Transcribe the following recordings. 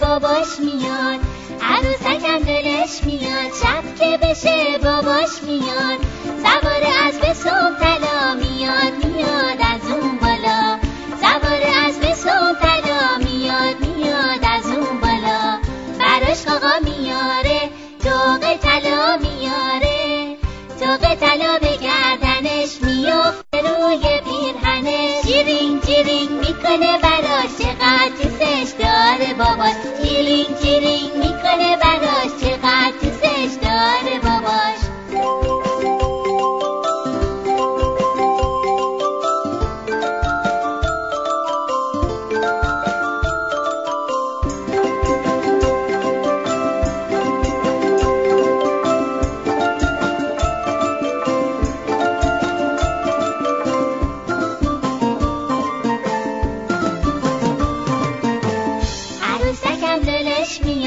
باباش میاد. عروسکم دلش میاد شب که بشه باباش میاد. سوار از به صبح طلا میاد میاد از اون بالا. سوار از به صبح طلا میاد میاد از اون بالا. براش آقا میاره توق طلا میاره. توق طلا جیرینگ جیرینگ می‌کنه براش چقدر دوستش داره جیرینگ جیرینگ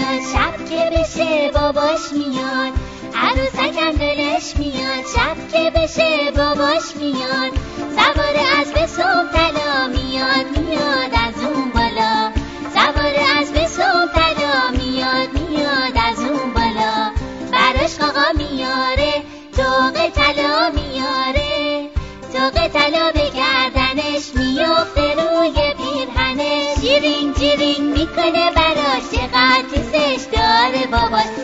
میاد شب که بشه باباش میاد. عروسکم دلش میاد شب که بشه باباش میاد. سوار از به صبح طلا میاد میاد از اون بالا. سوار از به صبح طلا میاد میاد از اون بالا. براش آقا میاره توق طلا میاره. توق طلا به گردنش میفته روی پیرهنش. جیرینگ جیرینگ می‌کنه براش چقدر دوستش داره باباش